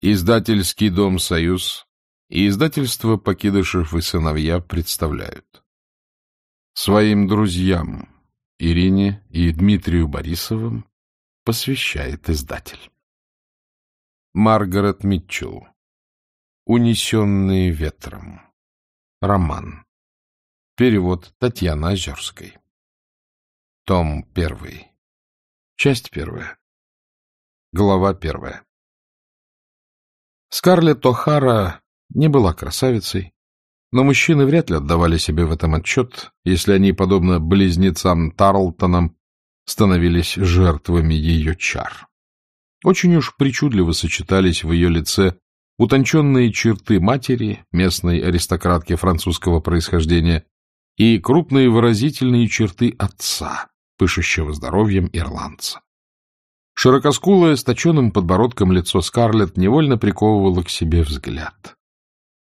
Издательский дом «Союз» и издательство «Покидышев и сыновья» представляют. Своим друзьям Ирине и Дмитрию Борисовым посвящает издатель. Маргарет Митчелл. Унесенные ветром. Роман. Перевод Татьяны Озерской. Том первый. Часть первая. Глава первая. Скарлетт О'Хара не была красавицей, но мужчины вряд ли отдавали себе в этом отчет, если они, подобно близнецам Тарлтонам, становились жертвами ее чар. Очень уж причудливо сочетались в ее лице утонченные черты матери, местной аристократки французского происхождения, и крупные выразительные черты отца, пышущего здоровьем ирландца. Широкоскулое, с точенным подбородком лицо Скарлетт невольно приковывало к себе взгляд.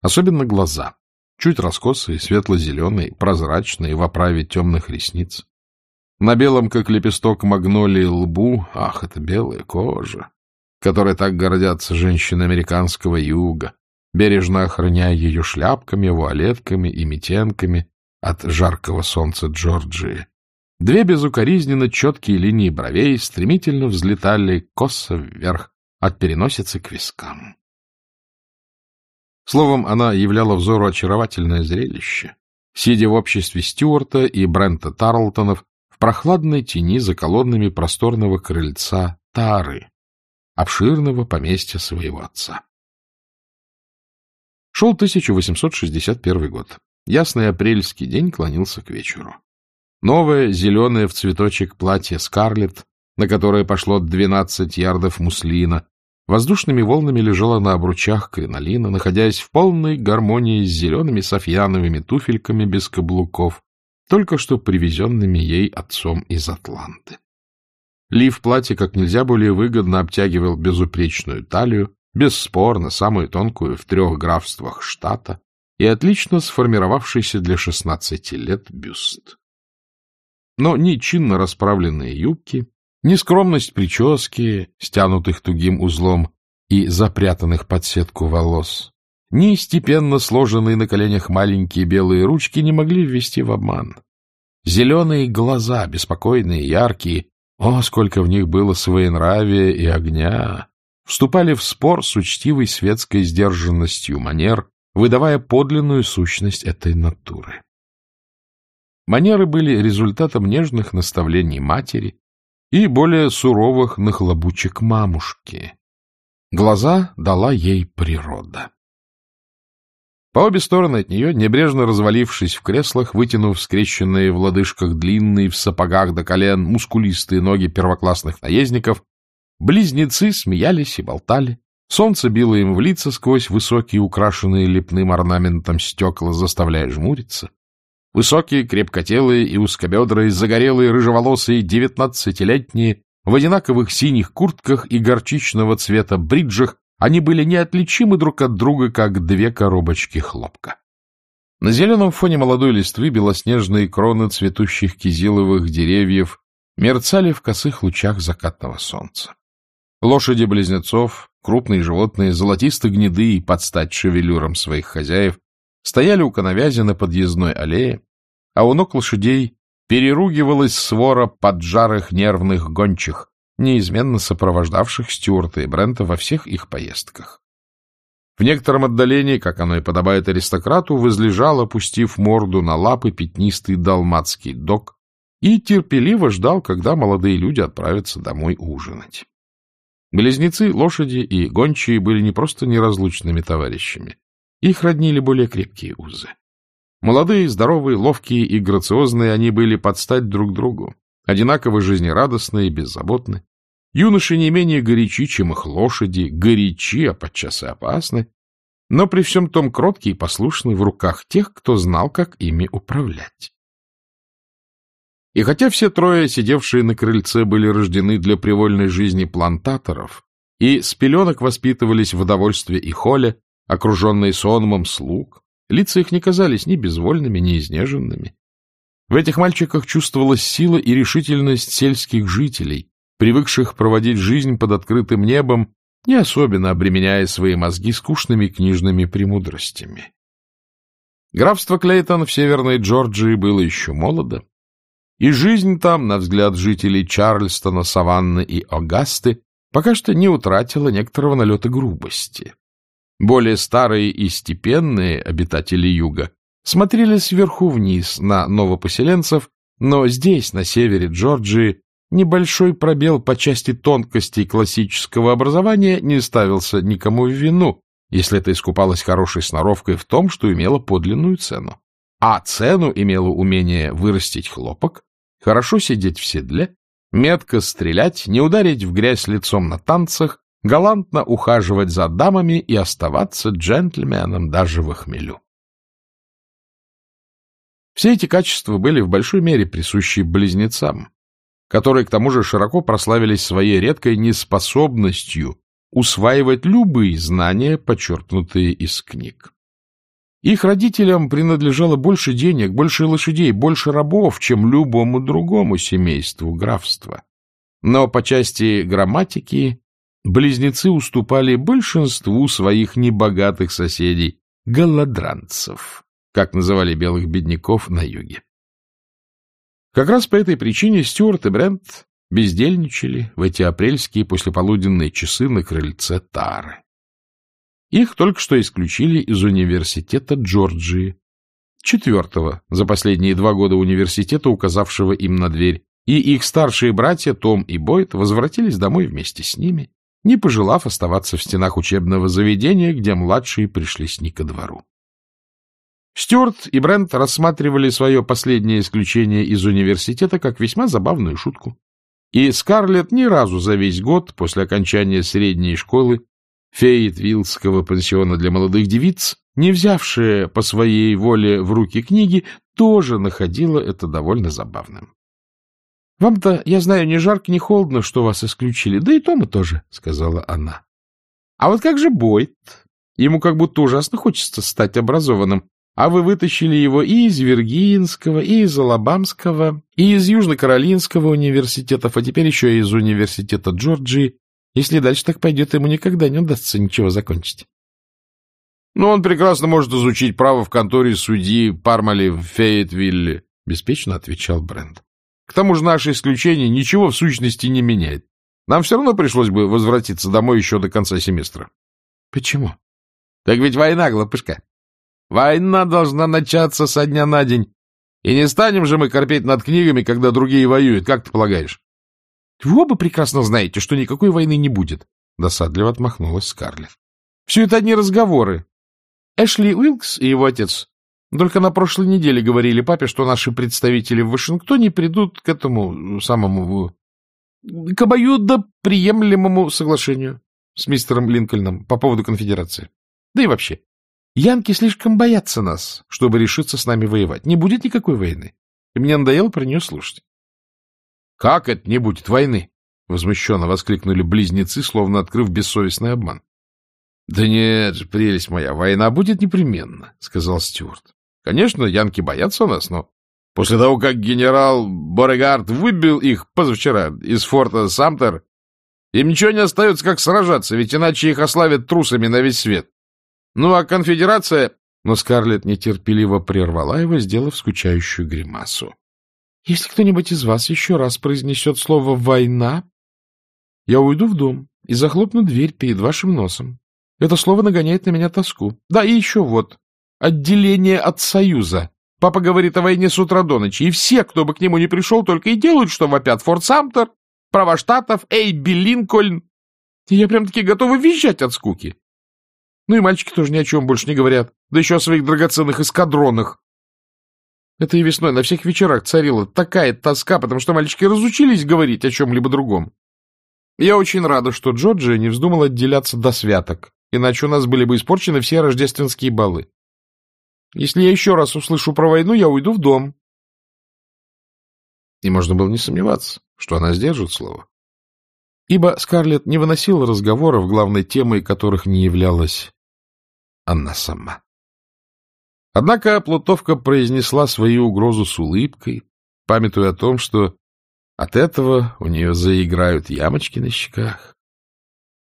Особенно глаза, чуть раскосые, светло-зеленые, прозрачные, в оправе темных ресниц. На белом, как лепесток магнолии, лбу, ах, это белая кожа, которой так гордятся женщины американского юга, бережно охраняя ее шляпками, вуалетками и метенками от жаркого солнца Джорджии. Две безукоризненно четкие линии бровей стремительно взлетали косо вверх от переносицы к вискам. Словом, она являла взору очаровательное зрелище, сидя в обществе Стюарта и Брента Тарлтонов в прохладной тени за колоннами просторного крыльца Тары, обширного поместья своего отца. Шел 1861 год. Ясный апрельский день клонился к вечеру. Новое, зеленое в цветочек платье Скарлетт, на которое пошло двенадцать ярдов муслина, воздушными волнами лежало на обручах кринолина, находясь в полной гармонии с зелеными софьяновыми туфельками без каблуков, только что привезенными ей отцом из Атланты. Лиф платья как нельзя более выгодно обтягивал безупречную талию, бесспорно самую тонкую в трех графствах штата и отлично сформировавшийся для шестнадцати лет бюст но ни чинно расправленные юбки, ни скромность прически, стянутых тугим узлом и запрятанных под сетку волос, ни степенно сложенные на коленях маленькие белые ручки не могли ввести в обман. Зеленые глаза, беспокойные, яркие, о, сколько в них было своенравия и огня, вступали в спор с учтивой светской сдержанностью манер, выдавая подлинную сущность этой натуры. Манеры были результатом нежных наставлений матери и более суровых нахлобучек мамушки. Глаза дала ей природа. По обе стороны от нее, небрежно развалившись в креслах, вытянув скрещенные в лодыжках длинные в сапогах до колен мускулистые ноги первоклассных наездников, близнецы смеялись и болтали. Солнце било им в лица сквозь высокие, украшенные лепным орнаментом стекла, заставляя жмуриться. Высокие, крепкотелые и узкобедрые, загорелые, рыжеволосые, девятнадцатилетние, в одинаковых синих куртках и горчичного цвета бриджах, они были неотличимы друг от друга, как две коробочки хлопка. На зеленом фоне молодой листвы белоснежные кроны цветущих кизиловых деревьев мерцали в косых лучах закатного солнца. Лошади близнецов, крупные животные, золотисто-гнедые под стать шевелюром своих хозяев, стояли у коновязи на подъездной аллее, а у ног лошадей переругивалась свора поджарых нервных гончих, неизменно сопровождавших Стюарта и Брента во всех их поездках. В некотором отдалении, как оно и подобает аристократу, возлежал, опустив морду на лапы, пятнистый далматский дог и терпеливо ждал, когда молодые люди отправятся домой ужинать. Близнецы, лошади и гончие были не просто неразлучными товарищами. Их роднили более крепкие узы. Молодые, здоровые, ловкие и грациозные они были под стать друг другу, одинаково жизнерадостные и беззаботны. Юноши не менее горячи, чем их лошади, горячи, а подчас и опасны, но при всем том кроткие и послушны в руках тех, кто знал, как ими управлять. И хотя все трое, сидевшие на крыльце, были рождены для привольной жизни плантаторов и с пеленок воспитывались в удовольствие и холе, окруженные сонмом слуг, лица их не казались ни безвольными, ни изнеженными. В этих мальчиках чувствовалась сила и решительность сельских жителей, привыкших проводить жизнь под открытым небом не особенно обременяя свои мозги скучными книжными премудростями. Графство Клейтон в Северной Джорджии было еще молодо, и жизнь там, на взгляд жителей Чарльстона, Саванны и Огасты, пока что не утратила некоторого налета грубости. Более старые и степенные обитатели юга смотрели сверху вниз на новопоселенцев, но здесь, на севере Джорджии, небольшой пробел по части тонкостей классического образования не ставился никому в вину, если это искупалось хорошей сноровкой в том, что имело подлинную цену. А цену имело умение вырастить хлопок, хорошо сидеть в седле, метко стрелять, не ударить в грязь лицом на танцах, галантно ухаживать за дамами и оставаться джентльменом даже в хмелю. Все эти качества были в большой мере присущи близнецам, которые к тому же широко прославились своей редкой неспособностью усваивать любые знания, подчеркнутые из книг. Их родителям принадлежало больше денег, больше лошадей, больше рабов, чем любому другому семейству графства. Но по части грамматики близнецы уступали большинству своих небогатых соседей, голодранцев, как называли белых бедняков на юге. Как раз по этой причине Стюарт и Брент бездельничали в эти апрельские послеполуденные часы на крыльце Тары. Их только что исключили из университета Джорджии, четвертого за последние два года университета, указавшего им на дверь, и их старшие братья Том и Бойд возвратились домой вместе с ними, не пожелав оставаться в стенах учебного заведения, где младшие пришлись не ко двору. Стюарт и Брент рассматривали свое последнее исключение из университета как весьма забавную шутку. И Скарлетт ни разу за весь год после окончания средней школы Фейетвиллского пансиона для молодых девиц, не взявшая по своей воле в руки книги, тоже находила это довольно забавным. — Вам-то, я знаю, ни жарко, ни холодно, что вас исключили, да и Тома тоже, — сказала она. — А вот как же Бойт? Ему как будто ужасно хочется стать образованным, а вы вытащили его и из Виргинского, и из Алабамского, и из Южно-Каролинского университетов, а теперь еще и из университета Джорджии. Если дальше так пойдет, ему никогда не удастся ничего закончить. — Ну, он прекрасно может изучить право в конторе судьи Пармали в Фейетвилле, — беспечно отвечал Брент. — К тому же наше исключение ничего в сущности не меняет. Нам все равно пришлось бы возвратиться домой еще до конца семестра. — Почему? — Так ведь война, глупышка. Война должна начаться со дня на день. И не станем же мы корпеть над книгами, когда другие воюют, как ты полагаешь? — Вы оба прекрасно знаете, что никакой войны не будет, — досадливо отмахнулась Скарлетт. — Все это одни разговоры. Эшли Уилкс и его отец только на прошлой неделе говорили папе, что наши представители в Вашингтоне придут к этому самому... к обоюдо приемлемому соглашению с мистером Линкольном по поводу конфедерации. Да и вообще, Янки слишком боятся нас, чтобы решиться с нами воевать. Не будет никакой войны. И мне надоело про нее слушать. — Как это не будет войны? — возмущенно воскликнули близнецы, словно открыв бессовестный обман. — Да нет же, прелесть моя, война будет непременно, — сказал Стюарт. — Конечно, янки боятся нас, но после того, как генерал Борегард выбил их позавчера из форта Самтер, им ничего не остается, как сражаться, ведь иначе их ославят трусами на весь свет. Ну, а конфедерация... Но Скарлетт нетерпеливо прервала его, сделав скучающую гримасу. — Если кто-нибудь из вас еще раз произнесет слово «война», я уйду в дом и захлопну дверь перед вашим носом. Это слово нагоняет на меня тоску. Да, и еще вот. Отделение от Союза. Папа говорит о войне с утра до ночи, и все, кто бы к нему не пришел, только и делают, что вопят Форт Самтер, права штатов, Эйби Линкольн. Я прям-таки готова визжать от скуки. Ну и мальчики тоже ни о чем больше не говорят, да еще о своих драгоценных эскадронах. Это и весной на всех вечерах царила такая тоска, потому что мальчики разучились говорить о чем-либо другом. Я очень рада, что Джорджия не вздумала отделяться до святок, иначе у нас были бы испорчены все рождественские балы. Если я еще раз услышу про войну, я уйду в дом. И можно было не сомневаться, что она сдержит слово. Ибо Скарлетт не выносила разговоров, главной темой которых не являлась она сама. Однако Плутовка произнесла свою угрозу с улыбкой, памятуя о том, что от этого у нее заиграют ямочки на щеках.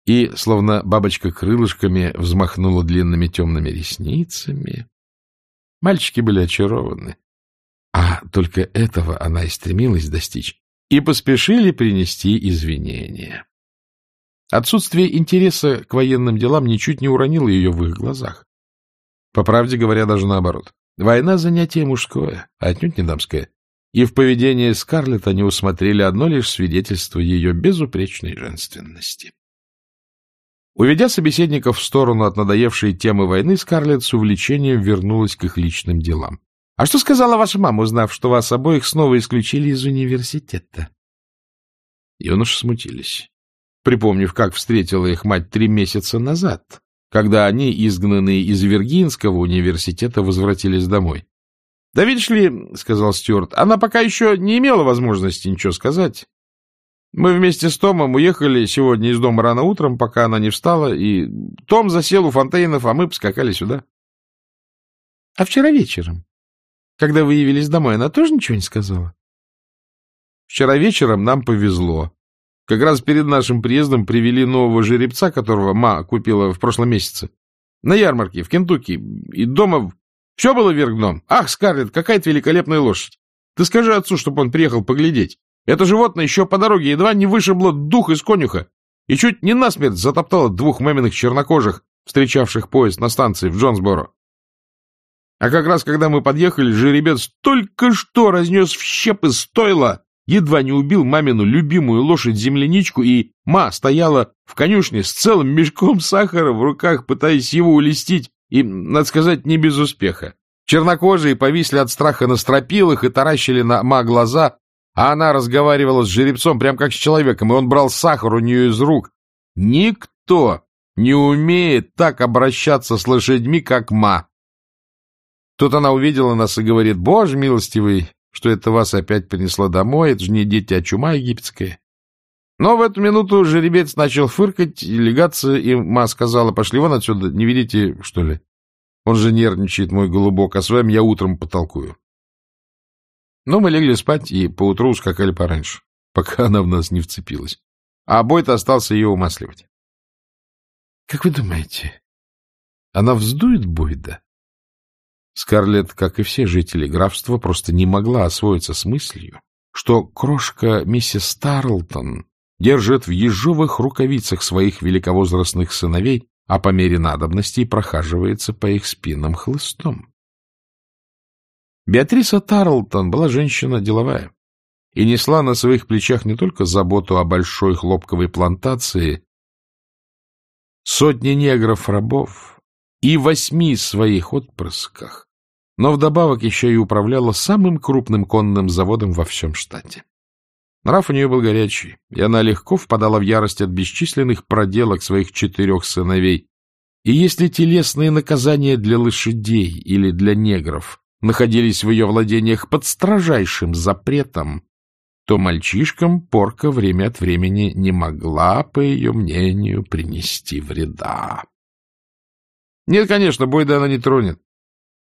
и, словно бабочка крылышками, взмахнула длинными темными ресницами. Мальчики были очарованы. А только этого она и стремилась достичь, и поспешили принести извинения. Отсутствие интереса к военным делам ничуть не уронило ее в их глазах. По правде говоря, даже наоборот. Война — занятие мужское, а отнюдь не дамское. И в поведении Скарлетт они усмотрели одно лишь свидетельство ее безупречной женственности. Уведя собеседников в сторону от надоевшей темы войны, Скарлетт с увлечением вернулась к их личным делам. — А что сказала ваша мама, узнав, что вас обоих снова исключили из университета? Юноши смутились, припомнив, как встретила их мать три месяца назад, когда они, изгнанные из Виргинского университета, возвратились домой. — Да видишь ли, — сказал Стюарт, — она пока еще не имела возможности ничего сказать. Мы вместе с Томом уехали сегодня из дома рано утром, пока она не встала, и Том засел у фонтейнов, а мы поскакали сюда. — А вчера вечером, когда вы явились домой, она тоже ничего не сказала? — Вчера вечером нам повезло. Как раз перед нашим приездом привели нового жеребца, которого ма купила в прошлом месяце. На ярмарке в Кентукки. И дома все было вверх дном. Ах, Скарлетт, какая-то великолепная лошадь. Ты скажи отцу, чтобы он приехал поглядеть. Это животное еще по дороге едва не вышибло дух из конюха и чуть не насмерть затоптало двух маминых чернокожих, встречавших поезд на станции в Джонсборо. А как раз когда мы подъехали, жеребец только что разнес в щепы стойла, едва не убил мамину любимую лошадь-земляничку, и ма стояла в конюшне с целым мешком сахара в руках, пытаясь его улестить, и, надо сказать, не без успеха. Чернокожие повисли от страха на стропилах и таращили на ма глаза, а она разговаривала с жеребцом прям как с человеком, и он брал сахар у нее из рук. Никто не умеет так обращаться с лошадьми, как ма. Тут она увидела нас и говорит, «Боже милостивый, что это вас опять принесло домой, это же не дети, а чума египетская». Но в эту минуту жеребец начал фыркать, и легаться, и ма сказала, «Пошли вон отсюда, не видите, что ли? Он же нервничает, мой голубок, а с вами я утром потолкую». Но мы легли спать и поутру ускакали пораньше, пока она в нас не вцепилась. А бойт остался ее умасливать. — Как вы думаете, она вздует Бойда? Скарлетт, как и все жители графства, просто не могла освоиться с мыслью, что крошка миссис Тарлтон держит в ежовых рукавицах своих великовозрастных сыновей, а по мере надобности прохаживается по их спинам хлыстом. Беатриса Тарлтон была женщина деловая и несла на своих плечах не только заботу о большой хлопковой плантации, сотни негров-рабов и восьми своих отпрысках, но вдобавок еще и управляла самым крупным конным заводом во всем штате. Нрав у нее был горячий, и она легко впадала в ярость от бесчисленных проделок своих четырех сыновей. И если телесные наказания для лошадей или для негров находились в ее владениях под строжайшим запретом, то мальчишкам порка время от времени не могла, по ее мнению, принести вреда. Нет, конечно, Бойда она не тронет.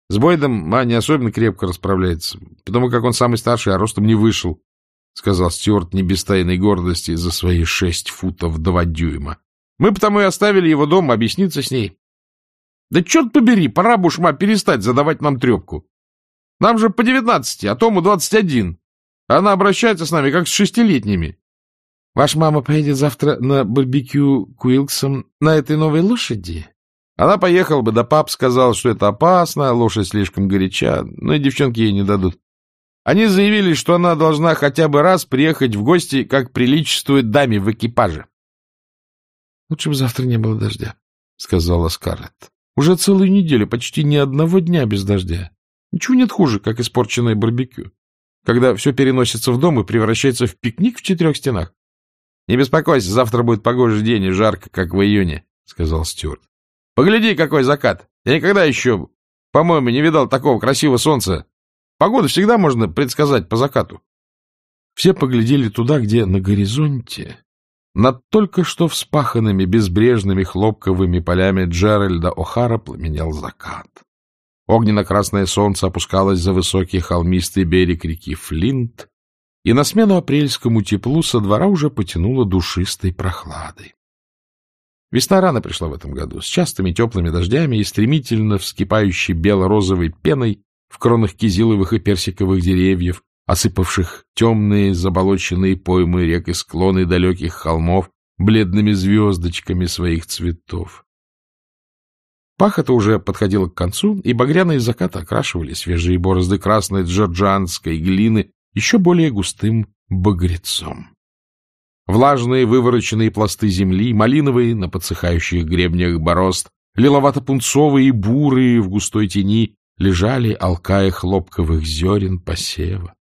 С Бойдом ма не особенно крепко расправляется, потому как он самый старший, а ростом не вышел, — сказал Стюарт не без тайной гордости за свои шесть футов два дюйма. Мы потому и оставили его дома объясниться с ней. Да черт побери, пора бы уж, ма, перестать задавать нам трепку. Нам же по девятнадцати, а Тому двадцать один. Она обращается с нами, как с шестилетними. Ваша мама поедет завтра на барбекю к Уилксам на этой новой лошади? Она поехала бы, да пап сказал, что это опасно, лошадь слишком горяча, но и девчонки ей не дадут. Они заявили, что она должна хотя бы раз приехать в гости, как приличествует даме в экипаже. — Лучше бы завтра не было дождя, — сказала Скарлетт. — Уже целую неделю, почти ни одного дня без дождя. Ничего нет хуже, как испорченное барбекю, когда все переносится в дом и превращается в пикник в четырех стенах. — Не беспокойся, завтра будет погожий день и жарко, как в июне, — сказал Стюарт. — Погляди, какой закат! Я никогда еще, по-моему, не видал такого красивого солнца. Погоду всегда можно предсказать по закату. Все поглядели туда, где на горизонте, над только что вспаханными безбрежными хлопковыми полями Джеральда О'Хара пламенел закат. Огненно-красное солнце опускалось за высокий холмистый берег реки Флинт, и на смену апрельскому теплу со двора уже потянуло душистой прохладой. Весна рано пришла в этом году, с частыми теплыми дождями и стремительно вскипающей бело-розовой пеной в кронах кизиловых и персиковых деревьев, осыпавших темные заболоченные поймы рек и склоны далеких холмов бледными звездочками своих цветов. Пахота уже подходила к концу, и багряные закаты окрашивали свежие борозды красной джорджанской глины еще более густым багрецом. Влажные вывороченные пласты земли, малиновые на подсыхающих гребнях борозд, лиловато-пунцовые и бурые в густой тени лежали, алкая хлопковых зерен посева.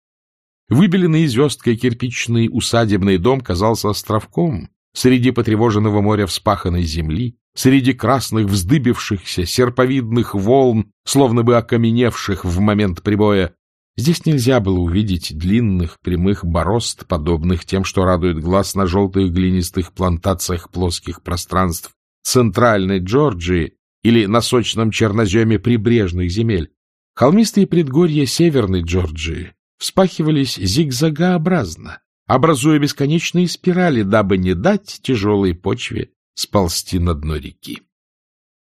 Выбеленный звездкой кирпичный усадебный дом казался островком среди потревоженного моря вспаханной земли, среди красных вздыбившихся серповидных волн, словно бы окаменевших в момент прибоя, Здесь нельзя было увидеть длинных прямых борозд, подобных тем, что радует глаз на желтых глинистых плантациях плоских пространств центральной Джорджии или на сочном черноземе прибрежных земель. Холмистые предгорья северной Джорджии вспахивались зигзагообразно, образуя бесконечные спирали, дабы не дать тяжелой почве сползти на дно реки.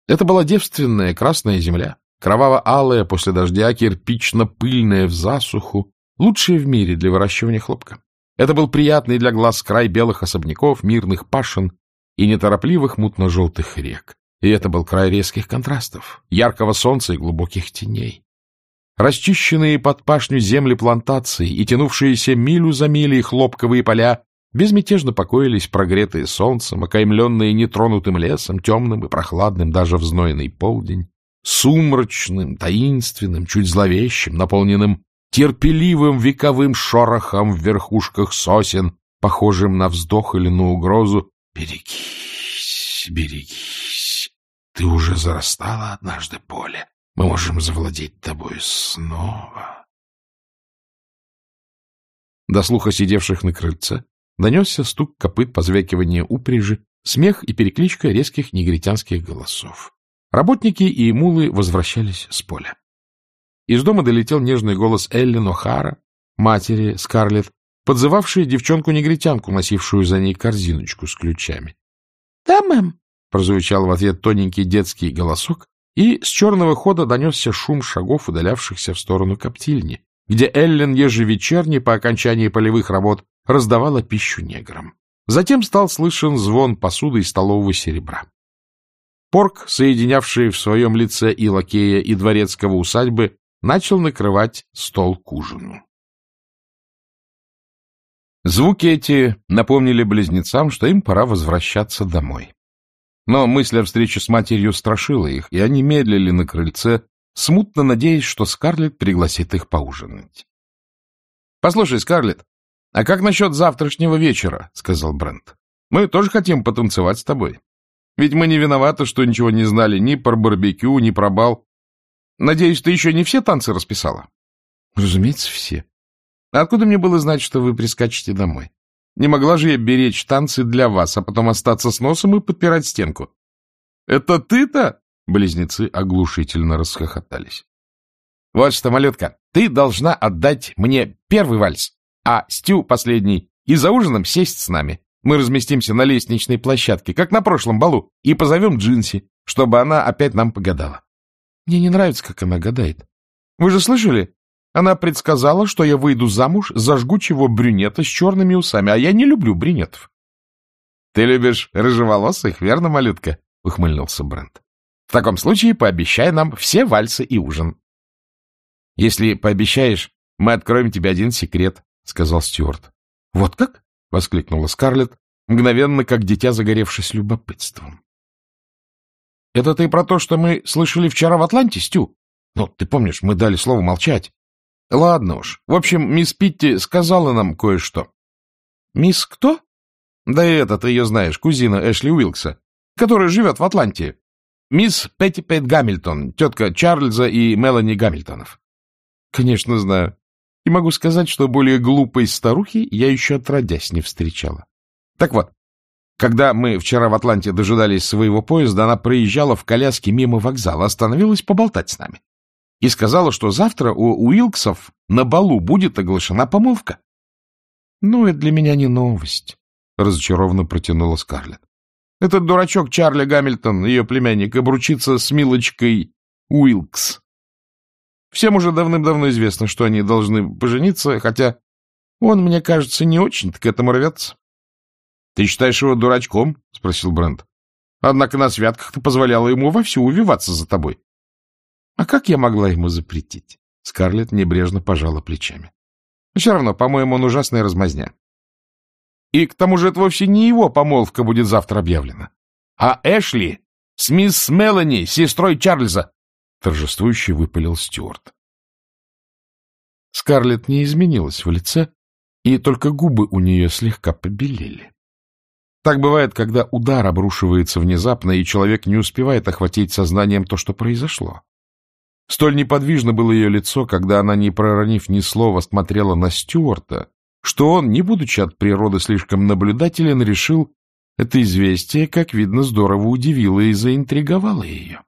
Это была девственная красная земля, Кроваво-алая после дождя, кирпично-пыльная в засуху, лучшая в мире для выращивания хлопка. Это был приятный для глаз край белых особняков, мирных пашин и неторопливых мутно-желтых рек. И это был край резких контрастов, яркого солнца и глубоких теней. Расчищенные под пашню земли плантаций и тянувшиеся милю за милей хлопковые поля безмятежно покоились, прогретые солнцем, окаймленные нетронутым лесом, темным и прохладным даже в знойный полдень сумрачным, таинственным, чуть зловещим, наполненным терпеливым вековым шорохом в верхушках сосен, похожим на вздох или на угрозу. «Берегись, берегись, ты уже зарастала однажды поле, мы можем завладеть тобой снова». До слуха сидевших на крыльце донесся стук копыт, позвякивание упряжи, смех и перекличка резких негритянских голосов. Работники и мулы возвращались с поля. Из дома долетел нежный голос Эллен О'Хара, матери Скарлетт, подзывавшей девчонку-негритянку, носившую за ней корзиночку с ключами. — Да, мэм, — прозвучал в ответ тоненький детский голосок, и с черного хода донесся шум шагов, удалявшихся в сторону коптильни, где Эллен ежевечерне по окончании полевых работ раздавала пищу неграм. Затем стал слышен звон посуды и столового серебра. Порк, соединявший в своем лице и лакея, и дворецкого усадьбы, начал накрывать стол к ужину. Звуки эти напомнили близнецам, что им пора возвращаться домой. Но мысль о встрече с матерью страшила их, и они медлили на крыльце, смутно надеясь, что Скарлетт пригласит их поужинать. — Послушай, Скарлетт, а как насчет завтрашнего вечера? — сказал Брент. — Мы тоже хотим потанцевать с тобой. Ведь мы не виноваты, что ничего не знали ни про барбекю, ни про бал. Надеюсь, ты еще не все танцы расписала? — Разумеется, все. А откуда мне было знать, что вы прискачете домой? Не могла же я беречь танцы для вас, а потом остаться с носом и подпирать стенку. — Это ты-то? — близнецы оглушительно расхохотались. — Вот что, малютка, ты должна отдать мне первый вальс, а Стю — последний, и за ужином сесть с нами. Мы разместимся на лестничной площадке, как на прошлом балу, и позовем Джинси, чтобы она опять нам погадала. Мне не нравится, как она гадает. Вы же слышали? Она предсказала, что я выйду замуж за жгучего брюнета с черными усами, а я не люблю брюнетов. — Ты любишь рыжеволосых, верно, малютка? — ухмыльнулся Брент. — В таком случае пообещай нам все вальсы и ужин. — Если пообещаешь, мы откроем тебе один секрет, — сказал Стюарт. — Вот как? — воскликнула Скарлетт, мгновенно, как дитя, загоревшись любопытством. — Это ты про то, что мы слышали вчера в Атланте, Стю? Ну, ты помнишь, мы дали слово молчать. — Ладно уж. В общем, мисс Питти сказала нам кое-что. — Мисс кто? — Да это, ты ее знаешь, кузина Эшли Уилкса, которая живет в Атланте. Мисс Петти Пет Гамильтон, тетка Чарльза и Мелани Гамильтонов. — Конечно, знаю. И могу сказать, что более глупой старухи я еще отродясь не встречала. Так вот, когда мы вчера в Атланте дожидались своего поезда, она проезжала в коляске мимо вокзала, остановилась поболтать с нами. И сказала, что завтра у Уилксов на балу будет оглашена помолвка. — Ну, это для меня не новость, — разочарованно протянула Скарлетт. Этот дурачок Чарли Гамильтон, ее племянник, обручится с Милочкой Уилкс. Всем уже давным-давно известно, что они должны пожениться, хотя он, мне кажется, не очень-то к этому рвется. — Ты считаешь его дурачком? — спросил Брент. — Однако на святках ты позволяла ему вовсю увиваться за тобой. — А как я могла ему запретить? Скарлетт небрежно пожала плечами. — Все равно, по-моему, он ужасная размазня. И к тому же это вовсе не его помолвка будет завтра объявлена, а Эшли с мисс Мелани, сестрой Чарльза, — торжествующе выпалил Стюарт. Скарлетт не изменилась в лице, и только губы у нее слегка побелели. Так бывает, когда удар обрушивается внезапно, и человек не успевает охватить сознанием то, что произошло. Столь неподвижно было ее лицо, когда она, не проронив ни слова, смотрела на Стюарта, что он, не будучи от природы слишком наблюдателен, решил, это известие, как видно, здорово удивило и заинтриговало ее.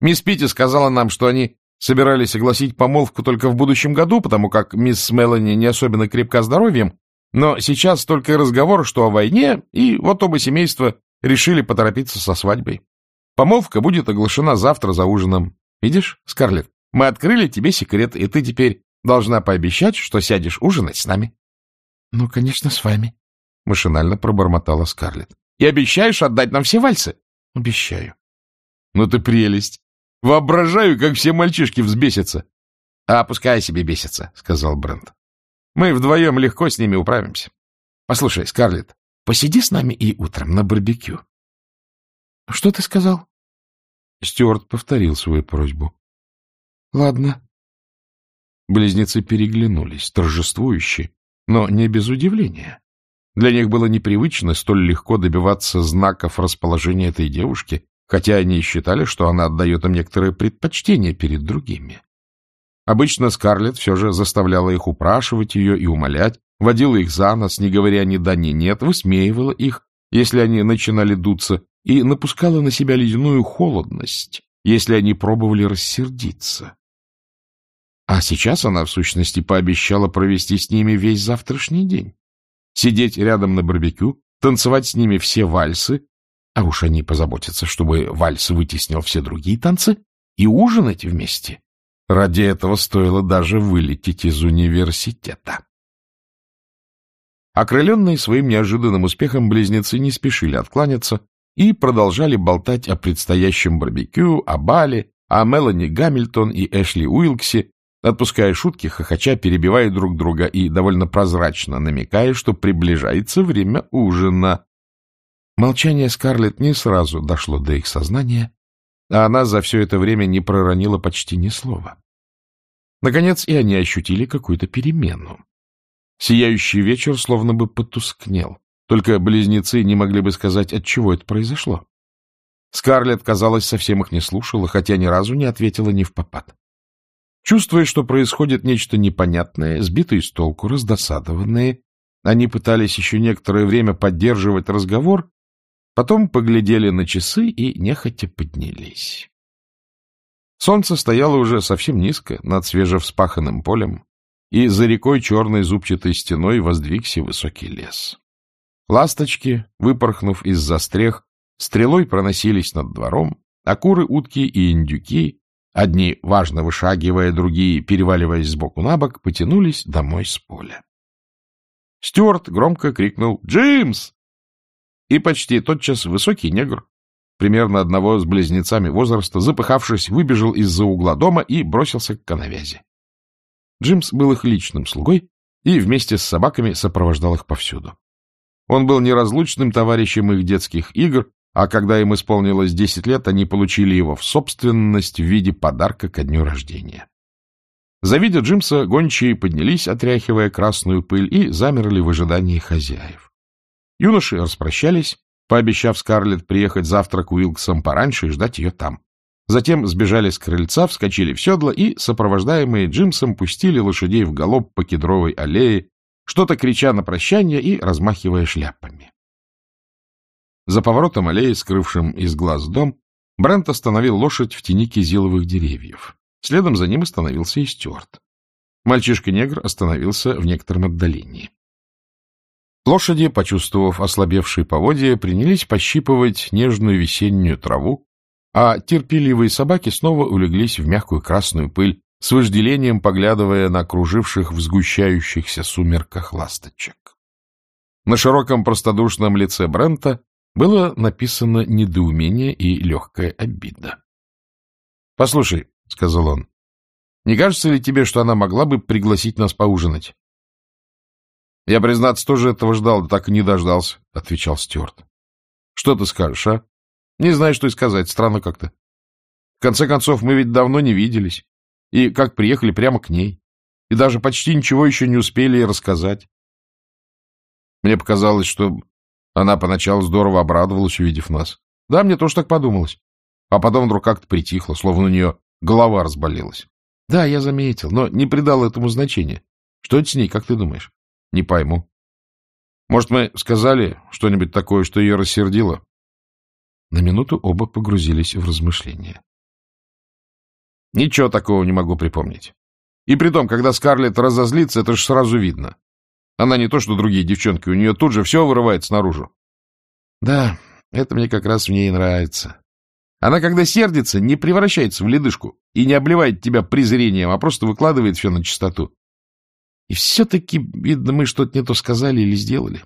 Мисс Питти сказала нам, что они собирались огласить помолвку только в будущем году, потому как мисс Мелани не особенно крепка здоровьем, но сейчас только разговор, что о войне, и вот оба семейства решили поторопиться со свадьбой. Помолвка будет оглашена завтра за ужином. Видишь, Скарлетт, мы открыли тебе секрет, и ты теперь Должна пообещать, что сядешь ужинать с нами. — Ну, конечно, с вами, — машинально пробормотала Скарлетт. — И обещаешь отдать нам все вальсы? — Обещаю. — Ну ты прелесть. Воображаю, как все мальчишки взбесятся. — А пускай себе бесятся, — сказал Брент. — Мы вдвоем легко с ними управимся. Послушай, Скарлетт, посиди с нами и утром на барбекю. — Что ты сказал? Стюарт повторил свою просьбу. — Ладно, Близнецы переглянулись, торжествующие, но не без удивления. Для них было непривычно столь легко добиваться знаков расположения этой девушки, хотя они и считали, что она отдает им некоторые предпочтения перед другими. Обычно Скарлетт все же заставляла их упрашивать ее и умолять, водила их за нос, не говоря ни да, ни нет, высмеивала их, если они начинали дуться, и напускала на себя ледяную холодность, если они пробовали рассердиться. А сейчас она, в сущности, пообещала провести с ними весь завтрашний день. Сидеть рядом на барбекю, танцевать с ними все вальсы, а уж они позаботятся, чтобы вальс вытеснил все другие танцы, и ужинать вместе. Ради этого стоило даже вылететь из университета. Окрыленные своим неожиданным успехом, близнецы не спешили откланяться и продолжали болтать о предстоящем барбекю, о Бале, о Мелани Гамильтон и Эшли Уилксе, отпуская шутки, хохоча, перебивая друг друга и довольно прозрачно намекая, что приближается время ужина. Молчание Скарлетт не сразу дошло до их сознания, а она за все это время не проронила почти ни слова. Наконец и они ощутили какую-то перемену. Сияющий вечер словно бы потускнел, только близнецы не могли бы сказать, от чего это произошло. Скарлетт, казалось, совсем их не слушала, хотя ни разу не ответила ни в попад. Чувствуя, что происходит нечто непонятное, сбитые с толку, раздосадованные, они пытались еще некоторое время поддерживать разговор, потом поглядели на часы и нехотя поднялись. Солнце стояло уже совсем низко над свежевспаханным полем, и за рекой черной зубчатой стеной воздвигся высокий лес. Ласточки, выпорхнув из застрех, стрелой проносились над двором, а куры, утки и индюки Одни, важно вышагивая, другие, переваливаясь сбоку на бок, потянулись домой с поля. Стюарт громко крикнул «Джимс!» И почти тотчас высокий негр, примерно одного с близнецами возраста, запыхавшись, выбежал из-за угла дома и бросился к коновязи. Джимс был их личным слугой и вместе с собаками сопровождал их повсюду. Он был неразлучным товарищем их детских игр а когда им исполнилось десять лет, они получили его в собственность в виде подарка ко дню рождения. Завидя Джимса, гончие поднялись, отряхивая красную пыль, и замерли в ожидании хозяев. Юноши распрощались, пообещав Скарлетт приехать завтра к Уилксам пораньше и ждать ее там. Затем сбежали с крыльца, вскочили в седло и, сопровождаемые Джимсом, пустили лошадей в галоп по кедровой аллее, что-то крича на прощание и размахивая шляпами. За поворотом аллеи, скрывшим из глаз дом, Брент остановил лошадь в тени кизиловых деревьев. Следом за ним остановился и Стюарт. Мальчишка-негр остановился в некотором отдалении. Лошади, почувствовав ослабевшие поводья, принялись пощипывать нежную весеннюю траву, а терпеливые собаки снова улеглись в мягкую красную пыль, с вожделением поглядывая на окруживших в сгущающихся сумерках ласточек. На широком простодушном лице Брента было написано недоумение и легкая обида. — Послушай, — сказал он, — не кажется ли тебе, что она могла бы пригласить нас поужинать? — Я, признаться, тоже этого ждал, да так и не дождался, — отвечал Стюарт. — Что ты скажешь, а? Не знаю, что и сказать, странно как-то. В конце концов, мы ведь давно не виделись. И как приехали прямо к ней. И даже почти ничего еще не успели ей рассказать. Мне показалось, что она поначалу здорово обрадовалась, увидев нас. Да, мне тоже так подумалось. А потом вдруг как-то притихло, словно у нее голова разболелась. Да, я заметил, но не придал этому значения. Что это с ней, как ты думаешь? Не пойму. Может, мы сказали что-нибудь такое, что ее рассердило? На минуту оба погрузились в размышления. Ничего такого не могу припомнить. И при том, когда Скарлетт разозлится, это же сразу видно. Она не то, что другие девчонки, у нее тут же все вырывается наружу. Да, это мне как раз в ней нравится. Она, когда сердится, не превращается в ледышку и не обливает тебя презрением, а просто выкладывает все на чистоту. И все-таки, видно, мы что-то не то сказали или сделали.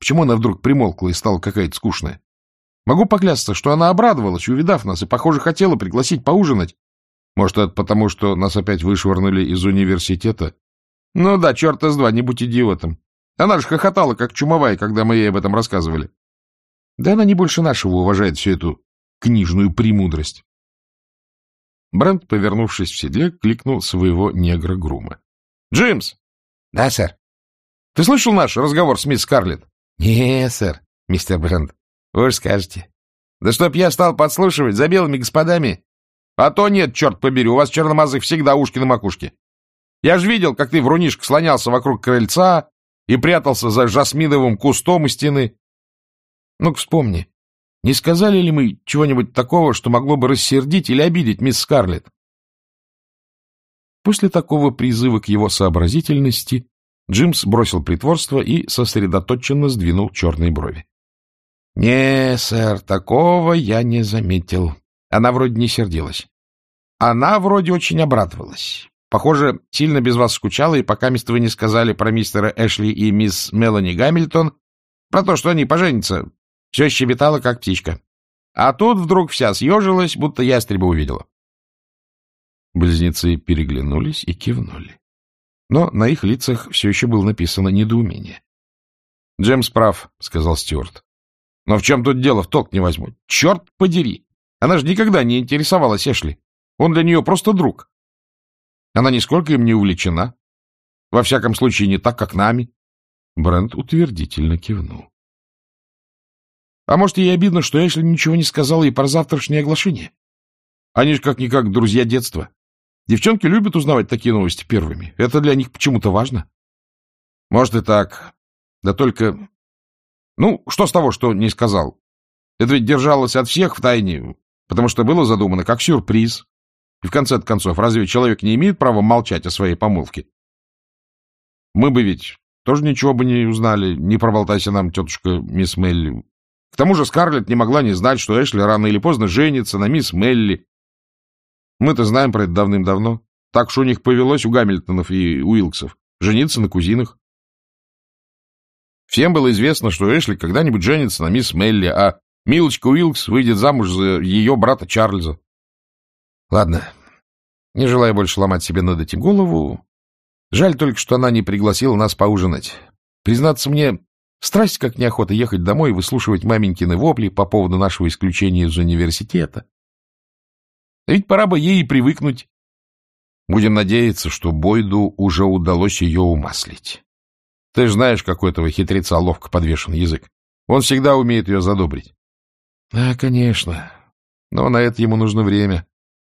Почему она вдруг примолкла и стала какая-то скучная? Могу поклясться, что она обрадовалась, увидав нас, и, похоже, хотела пригласить поужинать. Может, это потому, что нас опять вышвырнули из университета? Ну да, черта с два, не будь идиотом. Она же хохотала, как чумовая, когда мы ей об этом рассказывали. Да она не больше нашего уважает всю эту книжную премудрость. Брент, повернувшись в седле, кликнул своего негра-грума. — Джимс! — Да, сэр. — Ты слышал наш разговор с мисс Скарлетт? — Не, сэр, мистер Брент. Вы же скажете. Да чтоб я стал подслушивать за белыми господами. А то нет, черт побери, у вас черномазых всегда ушки на макушке. Я же видел, как ты, врунишка, слонялся вокруг крыльца и прятался за жасминовым кустом у стены. Ну-ка вспомни, не сказали ли мы чего-нибудь такого, что могло бы рассердить или обидеть мисс Скарлетт? После такого призыва к его сообразительности Джимс бросил притворство и сосредоточенно сдвинул черные брови. — Не, сэр, такого я не заметил. Она вроде не сердилась. Она вроде очень обрадовалась. Похоже, сильно без вас скучала, и пока место вы не сказали про мистера Эшли и мисс Мелани Гамильтон, про то, что они поженятся, все щебетала, как птичка. А тут вдруг вся съежилась, будто ястреба увидела. Близнецы переглянулись и кивнули. Но на их лицах все еще было написано недоумение. — Джемс прав, — сказал Стюарт. Но в чем тут дело, в толк не возьму. Черт подери! Она же никогда не интересовалась Эшли. Он для нее просто друг. Она нисколько им не увлечена. Во всяком случае, не так, как нами. Брент утвердительно кивнул. А может, ей обидно, что Эшли ничего не сказала ей про завтрашнее оглашение? Они же как-никак друзья детства. Девчонки любят узнавать такие новости первыми. Это для них почему-то важно. Может и так. Да только ну, что с того, что не сказал? Это ведь держалось от всех в тайне, потому что было задумано как сюрприз. И в конце концов, разве человек не имеет права молчать о своей помолвке? Мы бы ведь тоже ничего бы не узнали, не проболтайся нам, тетушка мисс Мелли. К тому же Скарлетт не могла не знать, что Эшли рано или поздно женится на мисс Мелли. Мы-то знаем про это давным-давно. Так что у них повелось у Гамильтонов и Уилксов жениться на кузинах. Всем было известно, что Эшли когда-нибудь женится на мисс Мелли, а Милочка Уилкс выйдет замуж за ее брата Чарльза. Ладно, не желаю больше ломать себе над этим голову. Жаль только, что она не пригласила нас поужинать. Признаться мне, страсть как неохота ехать домой и выслушивать маменькины вопли по поводу нашего исключения из университета. Ведь пора бы ей и привыкнуть. Будем надеяться, что Бойду уже удалось ее умаслить. Ты же знаешь, как у этого хитреца ловко подвешен язык. Он всегда умеет ее задобрить. — Да, конечно. Но на это ему нужно время.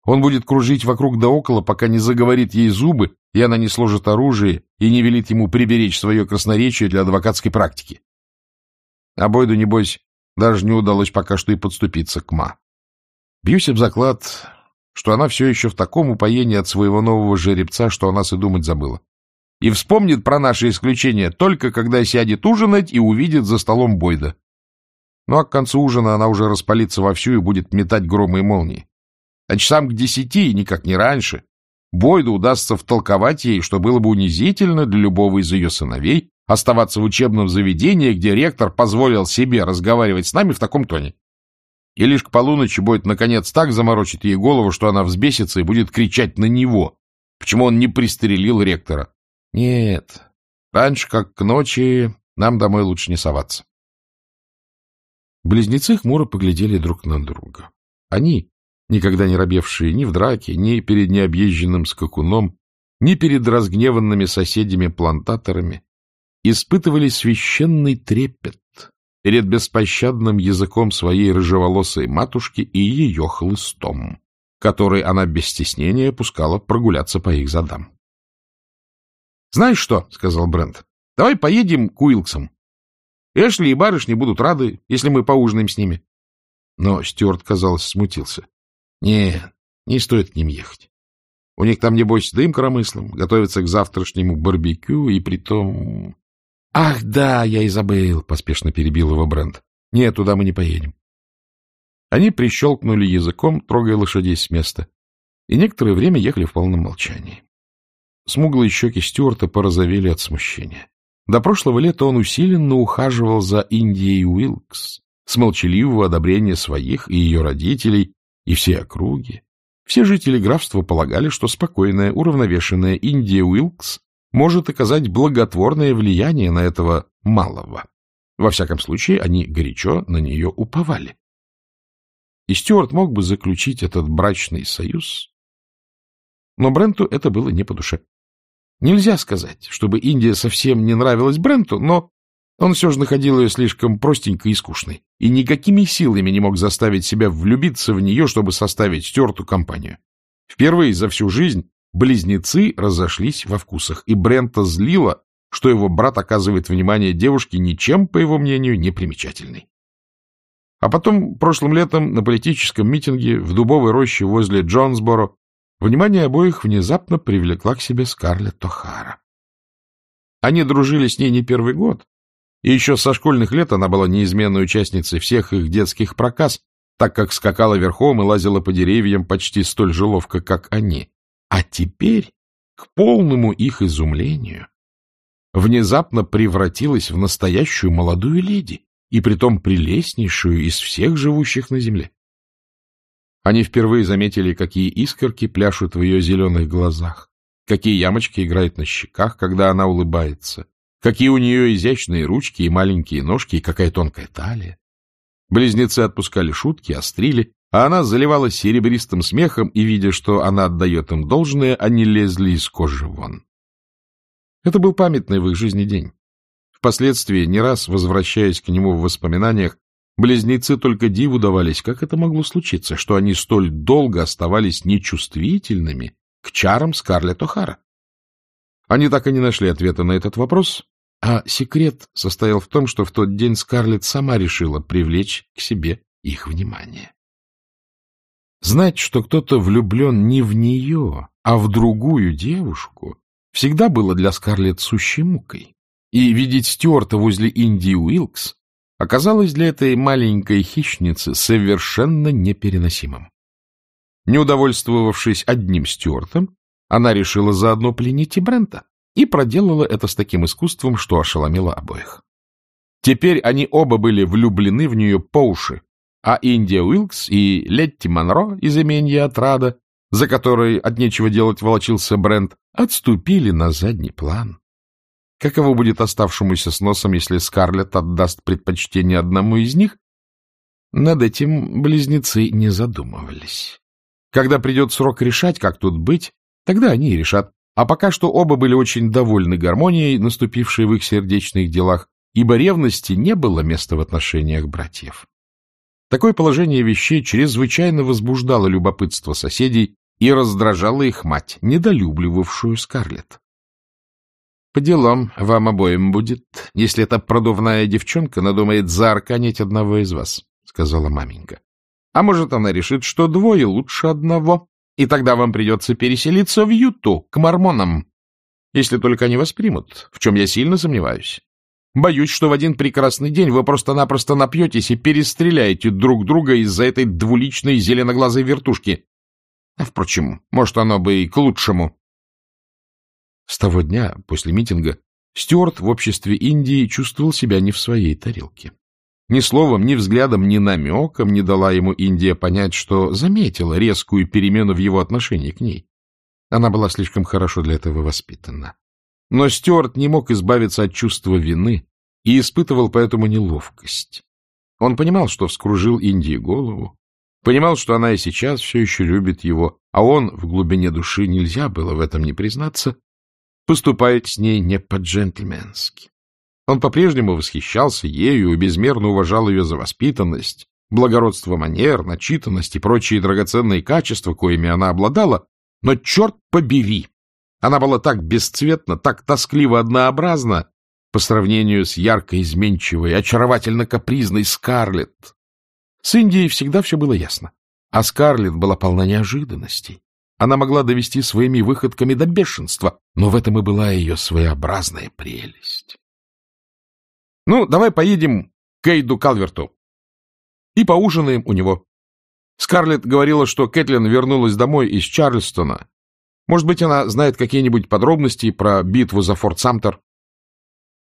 Он будет кружить вокруг да около, пока не заговорит ей зубы, и она не сложит оружие и не велит ему приберечь свое красноречие для адвокатской практики. А Бойду, небось, даже не удалось пока что и подступиться к Ма. Бьюсь об заклад, что она все еще в таком упоении от своего нового жеребца, что о нас и думать забыла. и вспомнит про наше исключение только когда сядет ужинать и увидит за столом Бойда. Ну а к концу ужина она уже распалится вовсю и будет метать громы и молнии. А часам к десяти, никак не раньше, Бойду удастся втолковать ей, что было бы унизительно для любого из ее сыновей оставаться в учебном заведении, где ректор позволил себе разговаривать с нами в таком тоне. И лишь к полуночи Бойд наконец так заморочит ей голову, что она взбесится и будет кричать на него, почему он не пристрелил ректора. Нет, раньше как к ночи нам домой лучше не соваться. Близнецы хмуро поглядели друг на друга. Они, никогда не робевшие ни в драке, ни перед необъезженным скакуном, ни перед разгневанными соседями-плантаторами, испытывали священный трепет перед беспощадным языком своей рыжеволосой матушки и ее хлыстом, который она без стеснения пускала прогуляться по их задам. — Знаешь что, — сказал Брент, — давай поедем к Уилксам. Эшли и барышни будут рады, если мы поужинаем с ними. Но Стюарт, казалось, смутился. — Нет, не стоит к ним ехать. У них там, небось, дым коромыслом, готовятся к завтрашнему барбекю, и притом... — Ах, да, я и забыл, — поспешно перебил его Брент. — Нет, туда мы не поедем. Они прищелкнули языком, трогая лошадей с места, и некоторое время ехали в полном молчании. Смуглые щеки Стюарта порозовели от смущения. До прошлого лета он усиленно ухаживал за Индией Уилкс с молчаливого одобрения своих и ее родителей и всей округи. Все жители графства полагали, что спокойная, уравновешенная Индия Уилкс может оказать благотворное влияние на этого малого. Во всяком случае, они горячо на нее уповали. И Стюарт мог бы заключить этот брачный союз, но Бренту это было не по душе. Нельзя сказать, чтобы Индия совсем не нравилась Бренту, но он все же находил ее слишком простенькой и скучной, и никакими силами не мог заставить себя влюбиться в нее, чтобы составить стертую компанию. Впервые за всю жизнь близнецы разошлись во вкусах, и Брента злило, что его брат оказывает внимание девушке ничем, по его мнению, не примечательной. А потом, прошлым летом, на политическом митинге в дубовой роще возле Джонсборо Внимание обоих внезапно привлекла к себе Скарлетт О'Хара. Они дружили с ней не первый год, и еще со школьных лет она была неизменной участницей всех их детских проказ, так как скакала верхом и лазила по деревьям почти столь же ловко, как они. А теперь, к полному их изумлению, внезапно превратилась в настоящую молодую леди, и притом прелестнейшую из всех живущих на земле. Они впервые заметили, какие искорки пляшут в ее зеленых глазах, какие ямочки играют на щеках, когда она улыбается, какие у нее изящные ручки и маленькие ножки, и какая тонкая талия. Близнецы отпускали шутки, острили, а она заливалась серебристым смехом, и, видя, что она отдает им должное, они лезли из кожи вон. Это был памятный в их жизни день. Впоследствии, не раз возвращаясь к нему в воспоминаниях, Близнецы только диву давались, как это могло случиться, что они столь долго оставались нечувствительными к чарам Скарлетт О'Хара. Они так и не нашли ответа на этот вопрос, а секрет состоял в том, что в тот день Скарлетт сама решила привлечь к себе их внимание. Знать, что кто-то влюблен не в нее, а в другую девушку, всегда было для Скарлетт сущей мукой. И видеть Стюарта возле Индии Уилкс оказалось для этой маленькой хищницы совершенно непереносимым. Не удовольствовавшись одним Стюартом, она решила заодно пленить и Брента и проделала это с таким искусством, что ошеломило обоих. Теперь они оба были влюблены в нее по уши, а Индия Уилкс и Летти Монро из именья Отрада, за которой от нечего делать волочился Брент, отступили на задний план. Каково будет оставшемуся с носом, если Скарлетт отдаст предпочтение одному из них? Над этим близнецы не задумывались. Когда придет срок решать, как тут быть, тогда они и решат. А пока что оба были очень довольны гармонией, наступившей в их сердечных делах, ибо ревности не было места в отношениях братьев. Такое положение вещей чрезвычайно возбуждало любопытство соседей и раздражало их мать, недолюбливавшую Скарлетт. По делам вам обоим будет, если эта продувная девчонка надумает заарканить одного из вас, — сказала маменька. А может, она решит, что двое лучше одного, и тогда вам придется переселиться в Юту, к мормонам. если только они воспримут, в чем я сильно сомневаюсь. Боюсь, что в один прекрасный день вы просто-напросто напьетесь и перестреляете друг друга из-за этой двуличной зеленоглазой вертушки. А, впрочем, может, оно бы и к лучшему. С того дня, после митинга, Стюарт в обществе Индии чувствовал себя не в своей тарелке. Ни словом, ни взглядом, ни намеком не дала ему Индия понять, что заметила резкую перемену в его отношении к ней. Она была слишком хорошо для этого воспитана. Но Стюарт не мог избавиться от чувства вины и испытывал поэтому неловкость. Он понимал, что вскружил Индии голову, понимал, что она и сейчас все еще любит его, а он в глубине души, нельзя было в этом не признаться, поступает с ней не по-джентльменски. Он по-прежнему восхищался ею и безмерно уважал ее за воспитанность, благородство манер, начитанность и прочие драгоценные качества, коими она обладала, но, черт побери, она была так бесцветна, так тоскливо однообразна по сравнению с ярко изменчивой, очаровательно капризной Скарлетт. С Индией всегда все было ясно, а Скарлетт была полна неожиданностей. Она могла довести своими выходками до бешенства, но в этом и была ее своеобразная прелесть. Ну, давай поедем к Эйду Калверту и поужинаем у него. Скарлетт говорила, что Кэтлин вернулась домой из Чарльстона. Может быть, она знает какие-нибудь подробности про битву за Форт Самтер?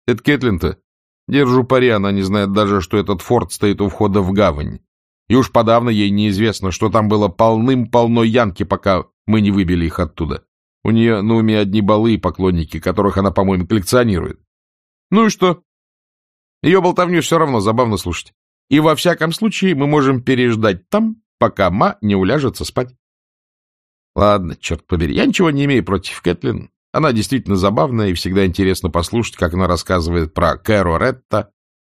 Это Кэтлин-то. Держу пари, она не знает даже, что этот форт стоит у входа в гавань. И уж подавно ей неизвестно, что там было полным-полно янки, пока мы не выбили их оттуда. У нее на уме одни балы и поклонники, которых она, по-моему, коллекционирует. Ну и что? Ее болтовню все равно забавно слушать. И во всяком случае мы можем переждать там, пока Ма не уляжется спать. Ладно, черт побери, я ничего не имею против Кэтлин. Она действительно забавная, и всегда интересно послушать, как она рассказывает про Кэро Ретта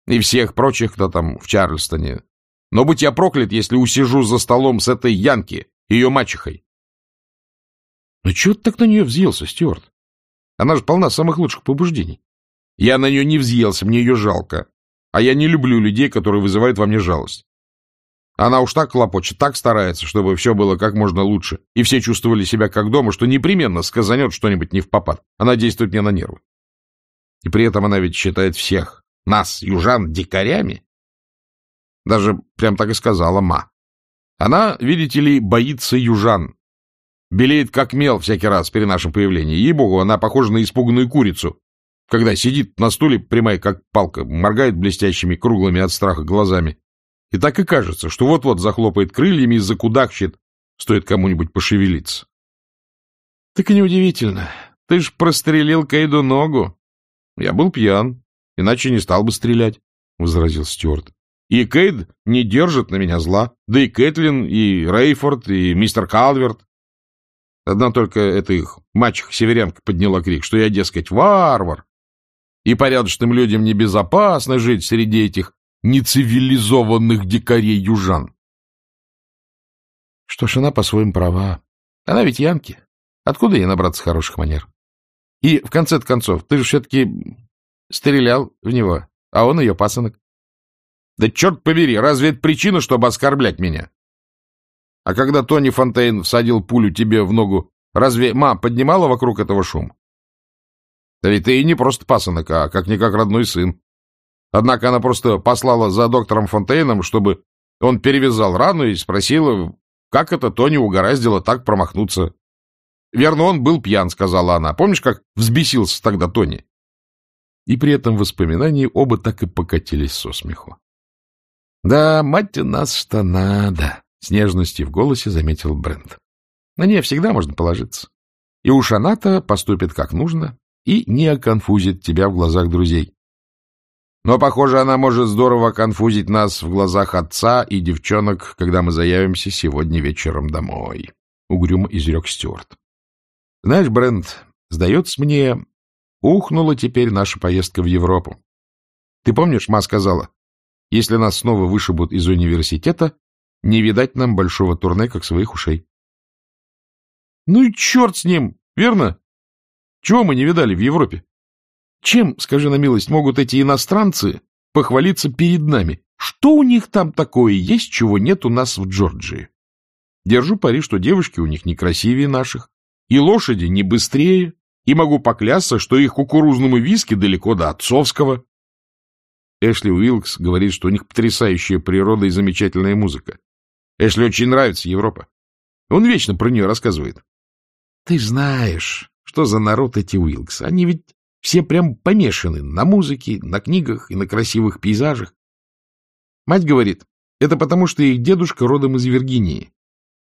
и всех прочих, кто там в Чарльстоне. Но будь я проклят, если усижу за столом с этой Янки, ее мачехой. Ну чего ты так на нее взъелся, Стюарт? Она же полна самых лучших побуждений. Я на нее не взъелся, мне ее жалко. А я не люблю людей, которые вызывают во мне жалость. Она уж так хлопочет, так старается, чтобы все было как можно лучше, и все чувствовали себя как дома, что непременно сказанет что-нибудь не в попад. Она действует мне на нервы. И при этом она ведь считает всех, нас, южан, дикарями. Даже прям так и сказала Ма. Она, видите ли, боится южан. Белеет как мел всякий раз при нашем появлении. Ей-богу, она похожа на испуганную курицу, когда сидит на стуле, прямая как палка, моргает блестящими круглыми от страха глазами. И так и кажется, что вот-вот захлопает крыльями и закудахчет, стоит кому-нибудь пошевелиться. — Так и неудивительно. Ты ж прострелил Кейду ногу. — Я был пьян, иначе не стал бы стрелять, — возразил Стюарт. — И Кейд не держит на меня зла, да и Кэтлин, и Рейфорд, и мистер Калверт. Одна только эта их мачеха-северянка подняла крик, что я, дескать, варвар, и порядочным людям небезопасно жить среди этих нецивилизованных дикарей-южан. Что ж, она по-своему права. Она ведь янки. Откуда ей набраться хороших манер? И, в конце концов, ты же все-таки стрелял в него, а он ее пасынок. Да черт побери, разве это причина, чтобы оскорблять меня? А когда Тони Фонтейн всадил пулю тебе в ногу, разве ма поднимала вокруг этого шум? Да ведь ты и не просто пасынок, а как-никак родной сын. Однако она просто послала за доктором Фонтейном, чтобы он перевязал рану и спросила, как это Тони угораздило так промахнуться. Верно, он был пьян, сказала она. Помнишь, как взбесился тогда Тони? И при этом воспоминании оба так и покатились со смеху. Да, мать нас что надо, с нежностью в голосе заметил Брент. На нее всегда можно положиться. И уж она-то поступит как нужно, и не оконфузит тебя в глазах друзей. Но, похоже, она может здорово конфузить нас в глазах отца и девчонок, когда мы заявимся сегодня вечером домой, — угрюмо изрек Стюарт. — Знаешь, Брент, сдается мне, ухнула теперь наша поездка в Европу. Ты помнишь, ма сказала, если нас снова вышибут из университета, не видать нам большого турне, как своих ушей. — Ну и черт с ним, верно? Чего мы не видали в Европе? Чем, скажи на милость, могут эти иностранцы похвалиться перед нами? Что у них там такое есть, чего нет у нас в Джорджии? Держу пари, что девушки у них не красивее наших, и лошади не быстрее, и могу поклясться, что их кукурузному виски далеко до отцовского. Эшли Уилкс говорит, что у них потрясающая природа и замечательная музыка. Эшли очень нравится Европа. Он вечно про нее рассказывает. Ты знаешь, что за народ эти Уилкс. Они ведь все прям помешаны на музыке, на книгах и на красивых пейзажах. Мать говорит, это потому, что их дедушка родом из Виргинии.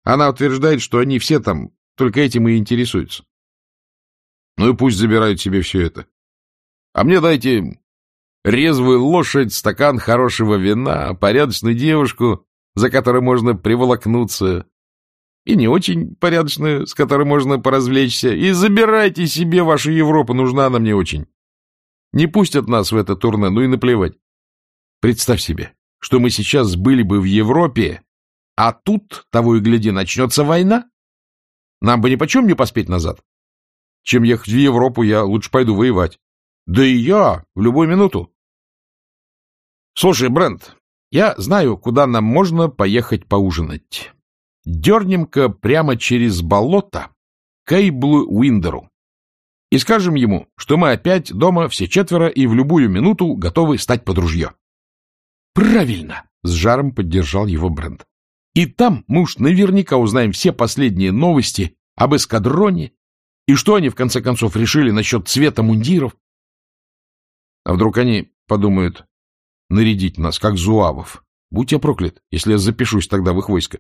Она утверждает, что они все там только этим и интересуются. Ну и пусть забирают себе все это. А мне дайте резвую лошадь, стакан хорошего вина, порядочную девушку, за которой можно приволокнуться, и не очень порядочную, с которой можно поразвлечься, и забирайте себе вашу Европу, нужна она мне очень. Не пустят нас в это турне, ну и наплевать. Представь себе, что мы сейчас были бы в Европе, а тут, того и гляди, начнется война. Нам бы ни почем не поспеть назад. Чем ехать в Европу, я лучше пойду воевать. Да и я в любую минуту. Слушай, Брент, я знаю, куда нам можно поехать поужинать. Дернем-ка прямо через болото к Эйблу Уиндеру и скажем ему, что мы опять дома все четверо и в любую минуту готовы стать под ружье. — Правильно! — с жаром поддержал его Брент. — И там мы уж наверняка узнаем все последние новости об эскадроне и что они, в конце концов, решили насчет цвета мундиров. А вдруг они подумают нарядить нас, как зуавов? Будь я проклят, если я запишусь тогда в их войско.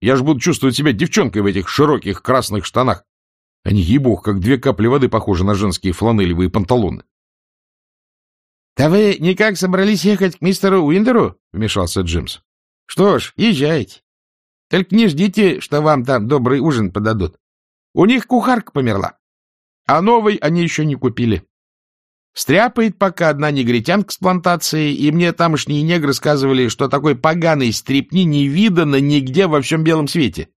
Я ж буду чувствовать себя девчонкой в этих широких красных штанах. Они, ебух, как две капли воды похожи на женские фланелевые панталоны. — Да вы никак собрались ехать к мистеру Уиндеру? — вмешался Джимс. — Что ж, езжайте. Только не ждите, что вам там добрый ужин подадут. У них кухарка померла, а новой они еще не купили. Стряпает пока одна негритянка с плантации, и мне тамошние негры сказывали, что такой поганой стрипни не видано нигде во всем белом свете.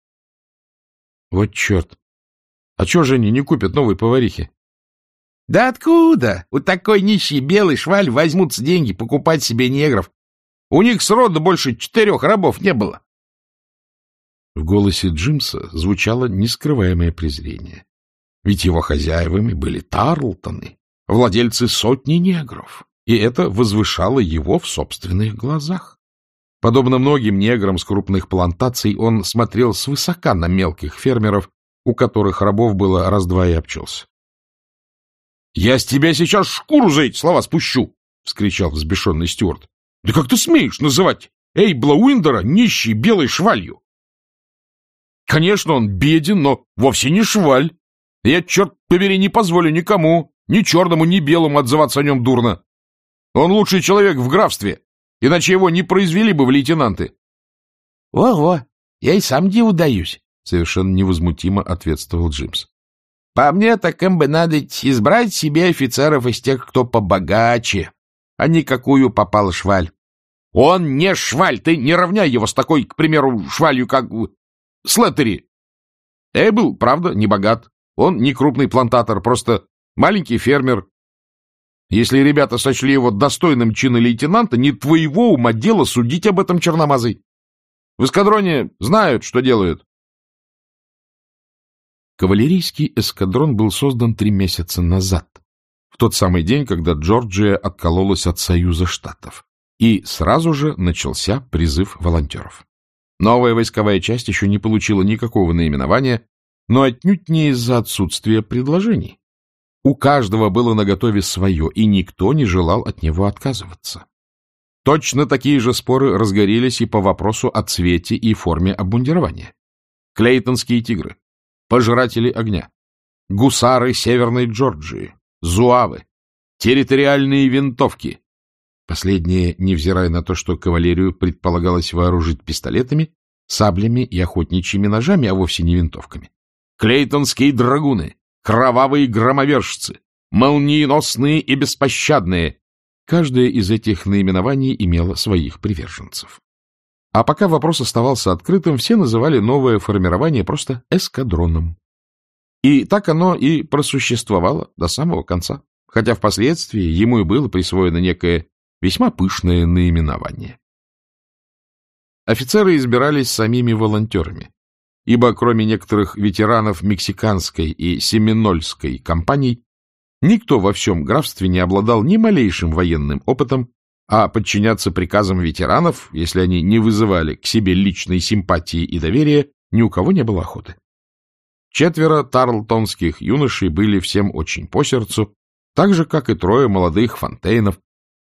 Вот черт! А чего же они не купят новой поварихи? Да откуда? У такой нищей белой шваль возьмутся деньги покупать себе негров. У них сроду больше четырех рабов не было. В голосе Джимса звучало нескрываемое презрение. Ведь его хозяевами были Тарлтоны, владельцы сотни негров, и это возвышало его в собственных глазах. Подобно многим неграм с крупных плантаций, он смотрел свысока на мелких фермеров, у которых рабов было раз-два и обчелся. — Я с тебя сейчас шкуру за эти слова спущу! — вскричал взбешенный Стюарт. — Да как ты смеешь называть Эйбла Уиндера нищей белой швалью? Конечно, он беден, но вовсе не шваль. Я, черт побери, не позволю никому ни черному, ни белому отзываться о нем дурно. Он лучший человек в графстве, иначе его не произвели бы в лейтенанты. — Во-во, я и сам диву даюсь, — совершенно невозмутимо ответствовал Джимс. — По мне, так им бы надо избрать себе офицеров из тех, кто побогаче, а не какую попал шваль. — Он не шваль, ты не равняй его с такой, к примеру, швалью, как Слеттери. Эйбл, правда, не богат. Он не крупный плантатор, просто Маленький фермер. Если ребята сочли его достойным чина лейтенанта, не твоего ума дело судить об этом черномазой. В эскадроне знают, что делают. Кавалерийский эскадрон был создан три месяца назад, в тот самый день, когда Джорджия откололась от Союза Штатов, и сразу же начался призыв волонтеров. Новая войсковая часть еще не получила никакого наименования, но отнюдь не из-за отсутствия предложений. У каждого было наготове свое, и никто не желал от него отказываться. Точно такие же споры разгорелись и по вопросу о цвете и форме обмундирования. Клейтонские тигры, пожиратели огня, гусары Северной Джорджии, зуавы, территориальные винтовки. Последние, невзирая на то, что кавалерию предполагалось вооружить пистолетами, саблями и охотничьими ножами, а вовсе не винтовками. Клейтонские драгуны, кровавые громовержцы, молниеносные и беспощадные. Каждое из этих наименований имело своих приверженцев. А пока вопрос оставался открытым, все называли новое формирование просто эскадроном. И так оно и просуществовало до самого конца, хотя впоследствии ему и было присвоено некое весьма пышное наименование. Офицеры избирались самими волонтерами. Ибо кроме некоторых ветеранов мексиканской и семинольской компаний, никто во всем графстве не обладал ни малейшим военным опытом, а подчиняться приказам ветеранов, если они не вызывали к себе личной симпатии и доверия, ни у кого не было охоты. Четверо тарлтонских юношей были всем очень по сердцу, так же, как и трое молодых фонтейнов,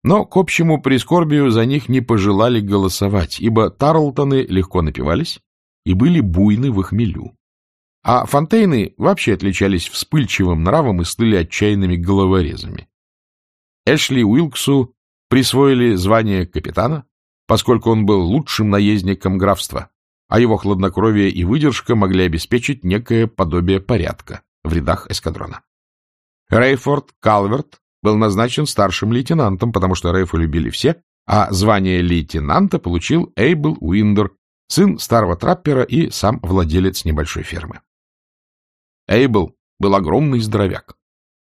но к общему прискорбию за них не пожелали голосовать, ибо Тарлтоны легко напивались и были буйны в хмелю. А Фонтейны вообще отличались вспыльчивым нравом и стыли отчаянными головорезами. Эшли Уилксу присвоили звание капитана, поскольку он был лучшим наездником графства, а его хладнокровие и выдержка могли обеспечить некое подобие порядка в рядах эскадрона. Рейфорд Калверт был назначен старшим лейтенантом, потому что Рейфа любили все, а звание лейтенанта получил Эйбл Уиндер, сын старого траппера и сам владелец небольшой фермы. Эйбл был огромный здоровяк,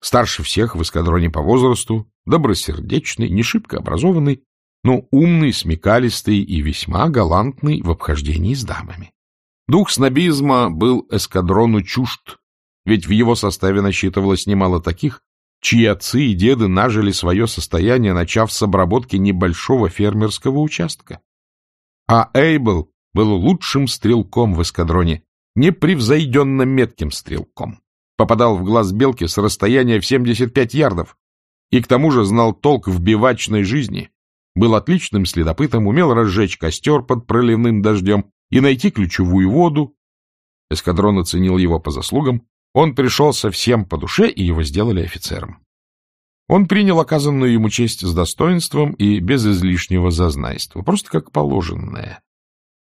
старше всех в эскадроне по возрасту, добросердечный, не шибко образованный, но умный, смекалистый и весьма галантный в обхождении с дамами. Дух снобизма был эскадрону чужд, ведь в его составе насчитывалось немало таких, чьи отцы и деды нажили свое состояние, начав с обработки небольшого фермерского участка. А Эйбл был лучшим стрелком в эскадроне, непревзойденно метким стрелком. Попадал в глаз белки с расстояния в 75 ярдов и к тому же знал толк в бивачной жизни, был отличным следопытом, умел разжечь костер под проливным дождем и найти ключевую воду. Эскадрон оценил его по заслугам, он пришел совсем по душе, и его сделали офицером. Он принял оказанную ему честь с достоинством и без излишнего зазнайства, просто как положенное.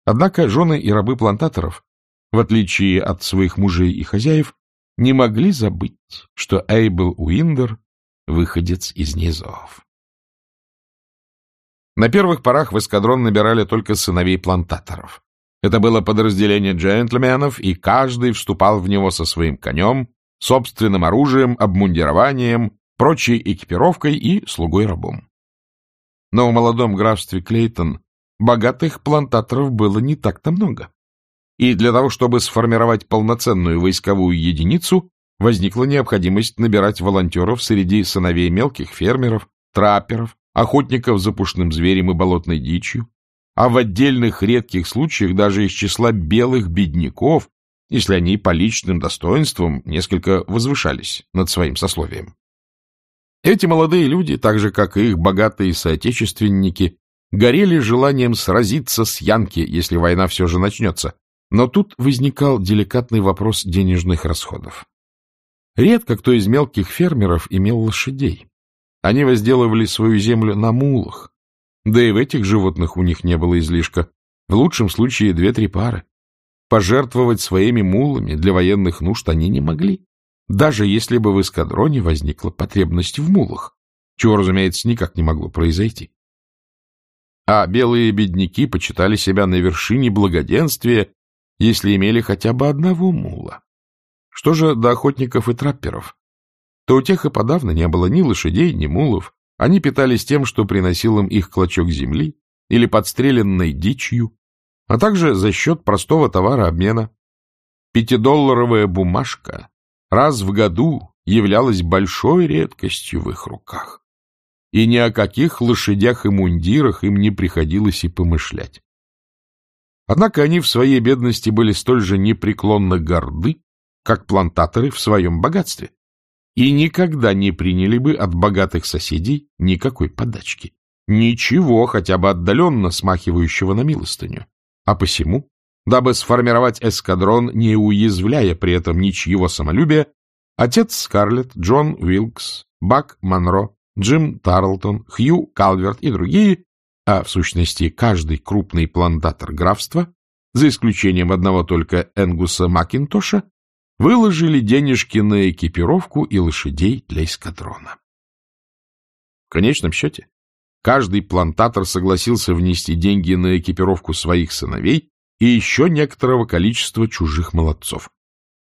Однако жены и рабы плантаторов, в отличие от своих мужей и хозяев, не могли забыть, что Эйбл Уиндер — выходец из низов. На первых порах в эскадрон набирали только сыновей плантаторов. Это было подразделение джентльменов, и каждый вступал в него со своим конем, собственным оружием, обмундированием, прочей экипировкой и слугой-рабом. Но в молодом графстве Клейтон богатых плантаторов было не так-то много. И для того, чтобы сформировать полноценную войсковую единицу, возникла необходимость набирать волонтеров среди сыновей мелких фермеров, трапперов, охотников за пушным зверем и болотной дичью, а в отдельных редких случаях даже из числа белых бедняков, если они по личным достоинствам несколько возвышались над своим сословием. Эти молодые люди, так же, как и их богатые соотечественники, горели желанием сразиться с Янки, если война все же начнется. Но тут возникал деликатный вопрос денежных расходов. Редко кто из мелких фермеров имел лошадей. Они возделывали свою землю на мулах, да и в этих животных у них не было излишка. В лучшем случае две-три пары. Пожертвовать своими мулами для военных нужд они не могли, даже если бы в эскадроне возникла потребность в мулах, чего, разумеется, никак не могло произойти. А белые бедняки почитали себя на вершине благоденствия, если имели хотя бы одного мула. Что же до охотников и трапперов? То у тех и подавно не было ни лошадей, ни мулов, они питались тем, что приносил им их клочок земли или подстреленной дичью, а также за счет простого товарообмена. Пятидолларовая бумажка раз в году являлась большой редкостью в их руках, и ни о каких лошадях и мундирах им не приходилось и помышлять. Однако они в своей бедности были столь же непреклонно горды, как плантаторы в своем богатстве и никогда не приняли бы от богатых соседей никакой подачки. Ничего, хотя бы отдаленно смахивающего на милостыню. А посему, дабы сформировать эскадрон, не уязвляя при этом ничьего самолюбия, отец Скарлетт, Джон Уилкс, Бак Монро, Джим Тарлтон, Хью Калверт и другие, а в сущности каждый крупный плантатор графства, за исключением одного только Энгуса Макинтоша, выложили денежки на экипировку и лошадей для эскадрона. В конечном счете, каждый плантатор согласился внести деньги на экипировку своих сыновей и еще некоторого количества чужих молодцов.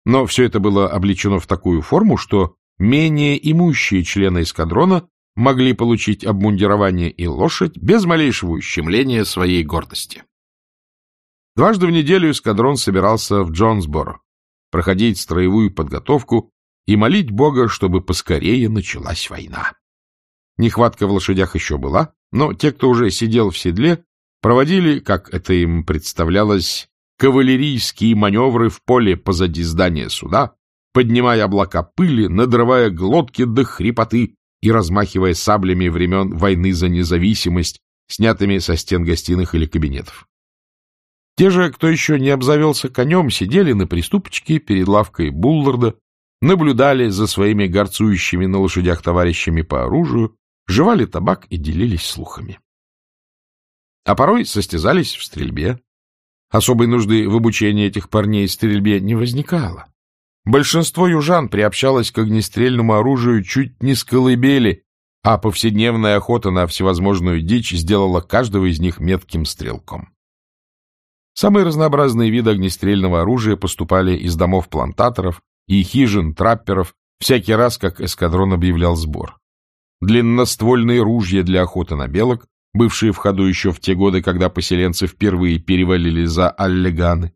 Но все это было облечено в такую форму, что менее имущие члены эскадрона могли получить обмундирование и лошадь без малейшего ущемления своей гордости. Дважды в неделю эскадрон собирался в Джонсборо, проходить строевую подготовку и молить Бога, чтобы поскорее началась война. Нехватка в лошадях еще была, но те, кто уже сидел в седле, проводили, как это им представлялось, кавалерийские маневры в поле позади здания суда, поднимая облака пыли, надрывая глотки до хрипоты и размахивая саблями времен войны за независимость, снятыми со стен гостиных или кабинетов. Те же, кто еще не обзавелся конем, сидели на приступочке перед лавкой Булларда, наблюдали за своими горцующими на лошадях товарищами по оружию, жевали табак и делились слухами. А порой состязались в стрельбе. Особой нужды в обучении этих парней стрельбе не возникало. Большинство южан приобщалось к огнестрельному оружию чуть не с колыбели, а повседневная охота на всевозможную дичь сделала каждого из них метким стрелком. Самые разнообразные виды огнестрельного оружия поступали из домов плантаторов и хижин трапперов всякий раз, как эскадрон объявлял сбор. Длинноствольные ружья для охоты на белок, бывшие в ходу еще в те годы, когда поселенцы впервые перевалили за Аллеганы,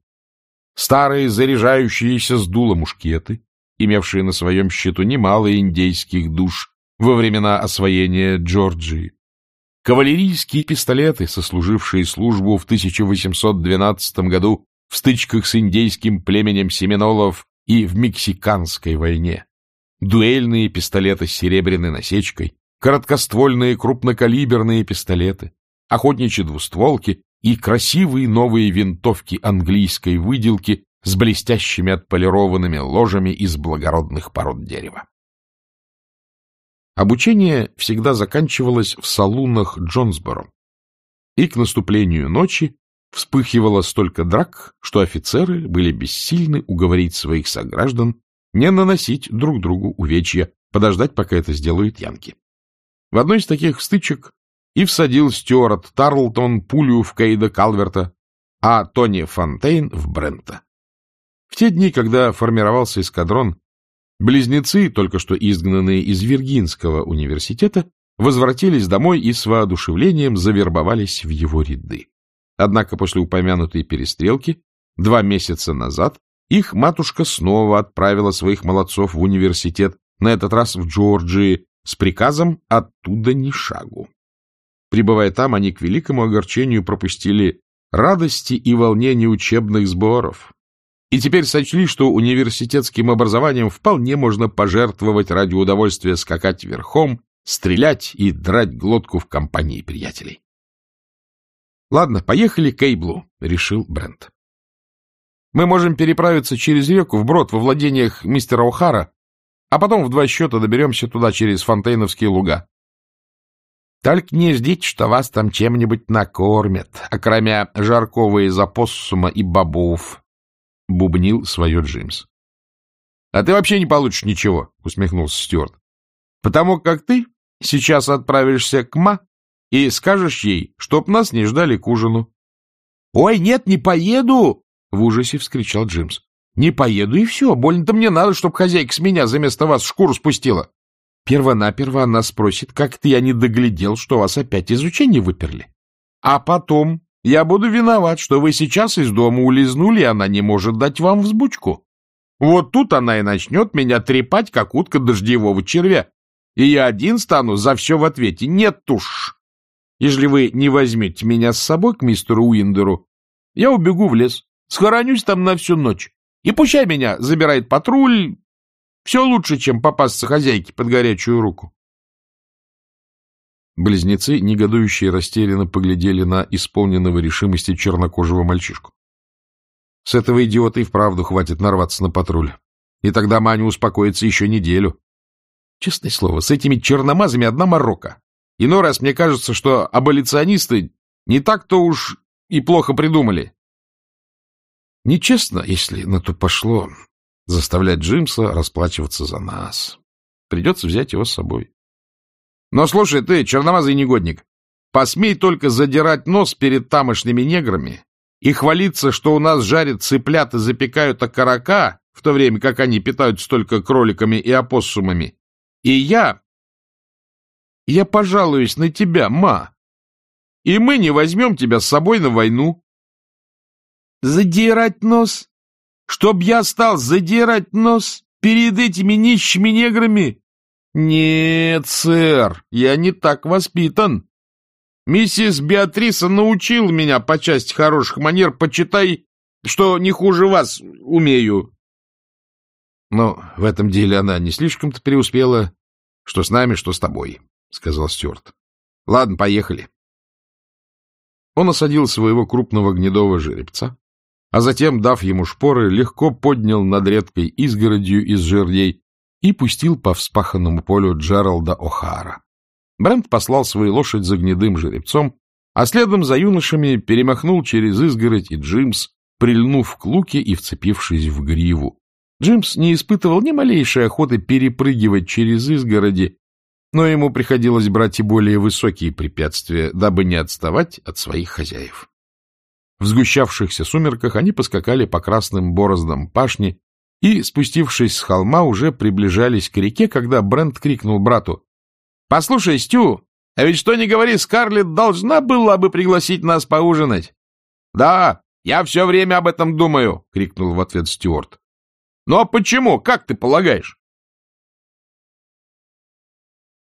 старые заряжающиеся с дула мушкеты, имевшие на своем счету немало индейских душ во времена освоения Джорджии, кавалерийские пистолеты, сослужившие службу в 1812 году в стычках с индейским племенем семинолов и в Мексиканской войне, дуэльные пистолеты с серебряной насечкой, короткоствольные крупнокалиберные пистолеты, охотничьи двустволки и красивые новые винтовки английской выделки с блестящими отполированными ложами из благородных пород дерева. Обучение всегда заканчивалось в салунах Джонсборо, и к наступлению ночи вспыхивало столько драк, что офицеры были бессильны уговорить своих сограждан не наносить друг другу увечья, подождать, пока это сделают янки. В одной из таких стычек и всадил Стюарт Тарлтон пулю в Кейда Калверта, а Тони Фонтейн в Брента. В те дни, когда формировался эскадрон, близнецы, только что изгнанные из Виргинского университета, возвратились домой и с воодушевлением завербовались в его ряды. Однако после упомянутой перестрелки два месяца назад их матушка снова отправила своих молодцов в университет, на этот раз в Джорджии, с приказом оттуда ни шагу. Прибывая там, они к великому огорчению пропустили радости и волнения учебных сборов. И теперь сочли, что университетским образованием вполне можно пожертвовать ради удовольствия скакать верхом, стрелять и драть глотку в компании приятелей. — Ладно, поехали к Эйблу, — решил Брент. — Мы можем переправиться через реку вброд во владениях мистера О'Хара, а потом в два счета доберемся туда через Фонтейновские луга. Только не ждите, что вас там чем-нибудь накормят, окромя жаркого из опоссума и бобов, — бубнил свое Джимс. — А ты вообще не получишь ничего, — усмехнулся Стюарт. — Потому как ты сейчас отправишься к Ма и скажешь ей, чтоб нас не ждали к ужину. — Ой, нет, не поеду! — в ужасе вскричал Джимс. — Не поеду, и все. Больно-то мне надо, чтобы хозяйка с меня за место вас шкуру спустила. Первонаперво она спросит, как-то я не доглядел, что вас опять из учения выперли. А потом я буду виноват, что вы сейчас из дома улизнули, и она не может дать вам взбучку. Вот тут она и начнет меня трепать, как утка дождевого червя. И я один стану за все в ответе. Нет уж. Если вы не возьмете меня с собой к мистеру Уиндеру, я убегу в лес, схоронюсь там на всю ночь. И пущай меня забирает патруль, все лучше, чем попасться хозяйке под горячую руку. Близнецы, негодующие растерянно, поглядели на исполненного решимости чернокожего мальчишку. С этого идиота и вправду хватит нарваться на патруль. И тогда Маня успокоится еще неделю. Честное слово, с этими черномазами одна морока. Иной раз мне кажется, что аболиционисты не так-то уж и плохо придумали. Нечестно, если на то пошло, заставлять Джимса расплачиваться за нас. Придется взять его с собой. Но слушай ты, черномазый негодник, посмей только задирать нос перед тамошними неграми и хвалиться, что у нас жарят цыплят и запекают окорока, в то время как они питаются только кроликами и опоссумами. И я... Я пожалуюсь на тебя, ма. И мы не возьмем тебя с собой на войну. Задирать нос? Чтоб я стал задирать нос перед этими нищими неграми? Нет, сэр, я не так воспитан. Миссис Беатриса научила меня по части хороших манер, почитай, что не хуже вас умею. Но в этом деле она не слишком-то преуспела, что с нами, что с тобой, — сказал Стюарт. — Ладно, поехали. Он осадил своего крупного гнедого жеребца, а затем, дав ему шпоры, легко поднял над редкой изгородью из жердей и пустил по вспаханному полю Джералда О'Хара. Брент послал свою лошадь за гнедым жеребцом, а следом за юношами перемахнул через изгородь и Джимс, прильнув к луке и вцепившись в гриву. Джимс не испытывал ни малейшей охоты перепрыгивать через изгороди, но ему приходилось брать и более высокие препятствия, дабы не отставать от своих хозяев. В сгущавшихся сумерках они поскакали по красным бороздам пашни и, спустившись с холма, уже приближались к реке, когда Брент крикнул брату. — Послушай, Стю, а ведь что ни говори, Скарлетт должна была бы пригласить нас поужинать. — Да, я все время об этом думаю, — крикнул в ответ Стюарт. — Ну а почему, как ты полагаешь?